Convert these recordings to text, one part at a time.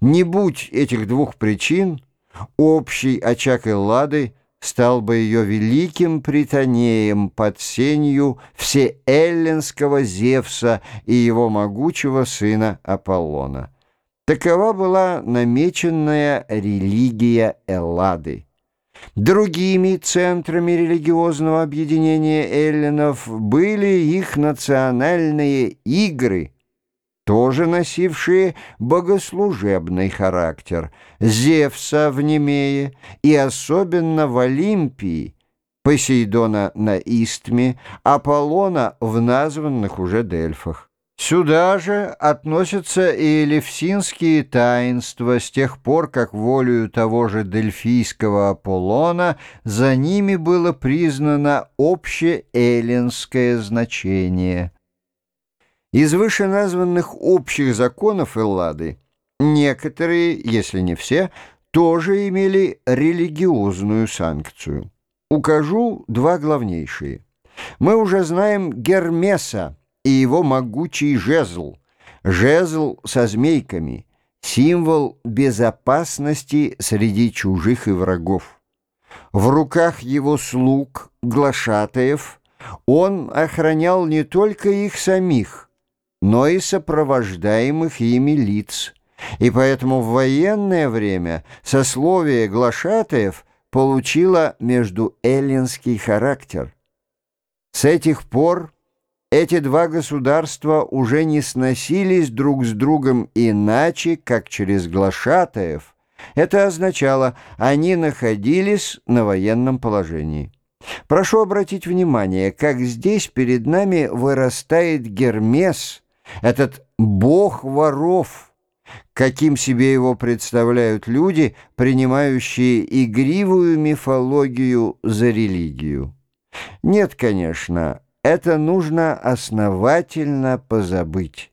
Не будь этих двух причин, общий очаг Эллады стал бы ее великим притонеем под сенью всеэллинского Зевса и его могучего сына Аполлона. Такова была намеченная религия Эллады. Другими центрами религиозного объединения эллинов были их национальные игры – тоже носившие богослужебный характер, Зевса в Немее и особенно в Олимпии, Посейдона на Истме, Аполлона в названных уже Дельфах. Сюда же относятся и элевсинские таинства с тех пор, как волею того же дельфийского Аполлона за ними было признано общеэллинское значение – из вышеназванных общих законов Эллады некоторые, если не все, тоже имели религиозную санкцию. Укажу два главнейшие. Мы уже знаем Гермеса и его могучий жезл. Жезл со змейками, символ безопасности среди чужих и врагов. В руках его слуг, глашатаев, он охранял не только их самих, но и сопровождаемых ими лиц. И поэтому в военное время сословие глашатаев получило междуэллинский характер. С этих пор эти два государства уже не сносились друг с другом иначе, как через глашатаев. Это означало, они находились на военном положении. Прошу обратить внимание, как здесь перед нами вырастает Гермес – этот бог воров, каким себе его представляют люди, принимающие игривую мифологию за религию. Нет, конечно, это нужно основательно позабыть.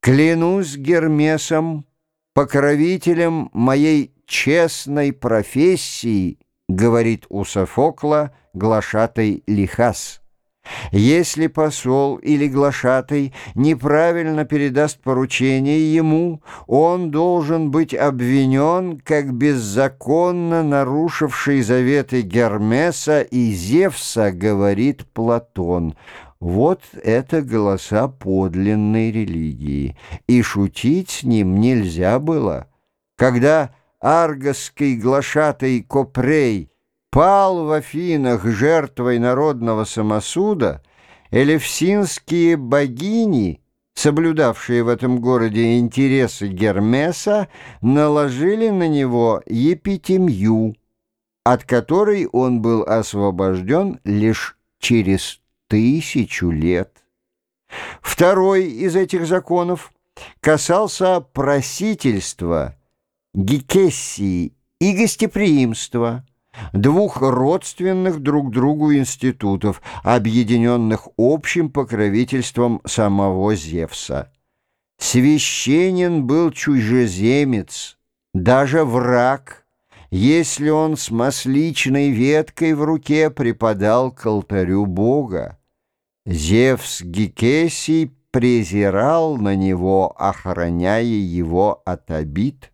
Клянусь Гермесом, покровителем моей честной профессии, говорит у Софокла глашатай Лихас. Если посол или глашатый неправильно передаст поручение ему, он должен быть обвинен как беззаконно нарушивший заветы Гермеса и Зевса, говорит Платон. Вот это голоса подлинной религии, и шутить с ним нельзя было. Когда аргосский глашатый Копрей – пал в Афинах жертвой народного самосуда, элевсинские богини, соблюдавшие в этом городе интересы Гермеса, наложили на него епитемью, от которой он был освобожден лишь через тысячу лет. Второй из этих законов касался просительства, гикессии и гостеприимства – двух родственных друг другу институтов, объединенных общим покровительством самого Зевса. Священен был чужеземец, даже враг, если он с масличной веткой в руке преподал к алтарю Бога. Зевс Гекесий презирал на него, охраняя его от обид.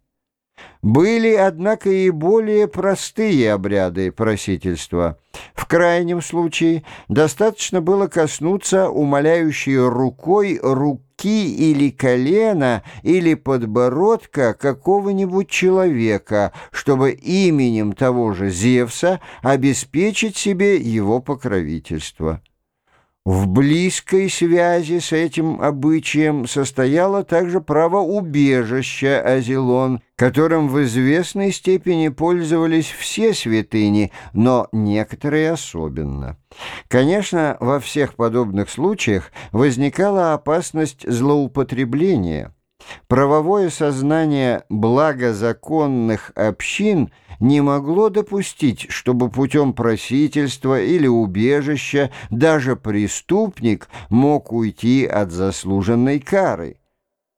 Были, однако, и более простые обряды просительства. В крайнем случае достаточно было коснуться умоляющей рукой руки или колена или подбородка какого-нибудь человека, чтобы именем того же Зевса обеспечить себе его покровительство. В близкой связи с этим обычаем состояло также право убежища Азелон, которым в известной степени пользовались все святыни, но некоторые особенно. Конечно, во всех подобных случаях возникала опасность злоупотребления – Правовое сознание благозаконных общин не могло допустить, чтобы путем просительства или убежища даже преступник мог уйти от заслуженной кары.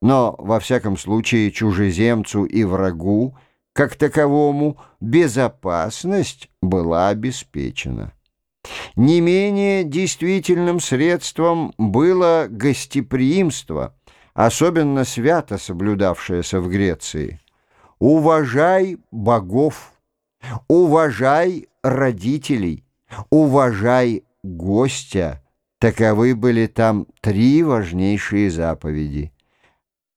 Но, во всяком случае, чужеземцу и врагу, как таковому, безопасность была обеспечена. Не менее действительным средством было гостеприимство – особенно свято соблюдавшаяся в Греции – Уважай богов, уважай родителей, уважай гостя. Таковы были там три важнейшие заповеди.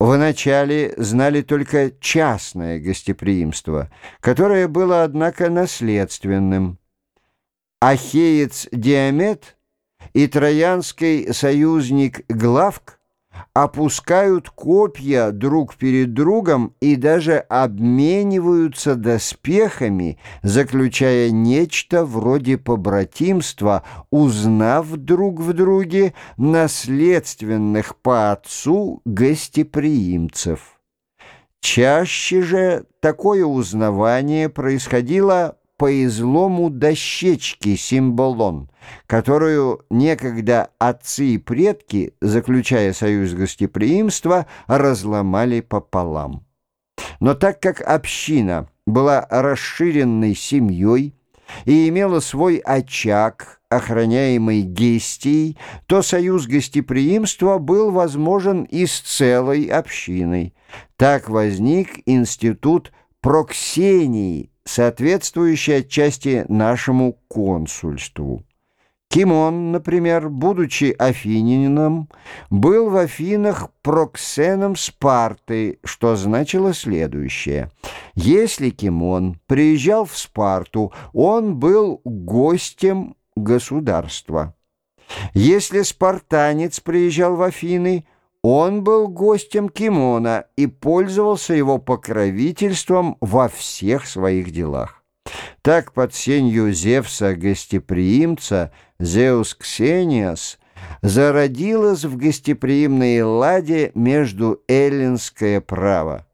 Вначале знали только частное гостеприимство, которое было, однако, наследственным. Ахеец Диамет и троянский союзник Главк опускают копья друг перед другом и даже обмениваются доспехами, заключая нечто вроде побратимства, узнав друг в друге наследственных по отцу гостеприимцев. Чаще же такое узнавание происходило по излому дощечки символон, которую некогда отцы и предки, заключая союз гостеприимства, разломали пополам. Но так как община была расширенной семьей и имела свой очаг, охраняемый гестией, то союз гостеприимства был возможен и с целой общиной. Так возник институт проксении, соответствующий отчасти нашему консульству. Кимон, например, будучи афинянином, был в Афинах проксеном Спарты, что значило следующее. Если Кимон приезжал в Спарту, он был гостем государства. Если спартанец приезжал в Афины – он был гостем Кимона и пользовался его покровительством во всех своих делах. Так под сенью Зевса-гостеприимца Зеус Ксениас зародилась в гостеприимной ладе между эллинское право.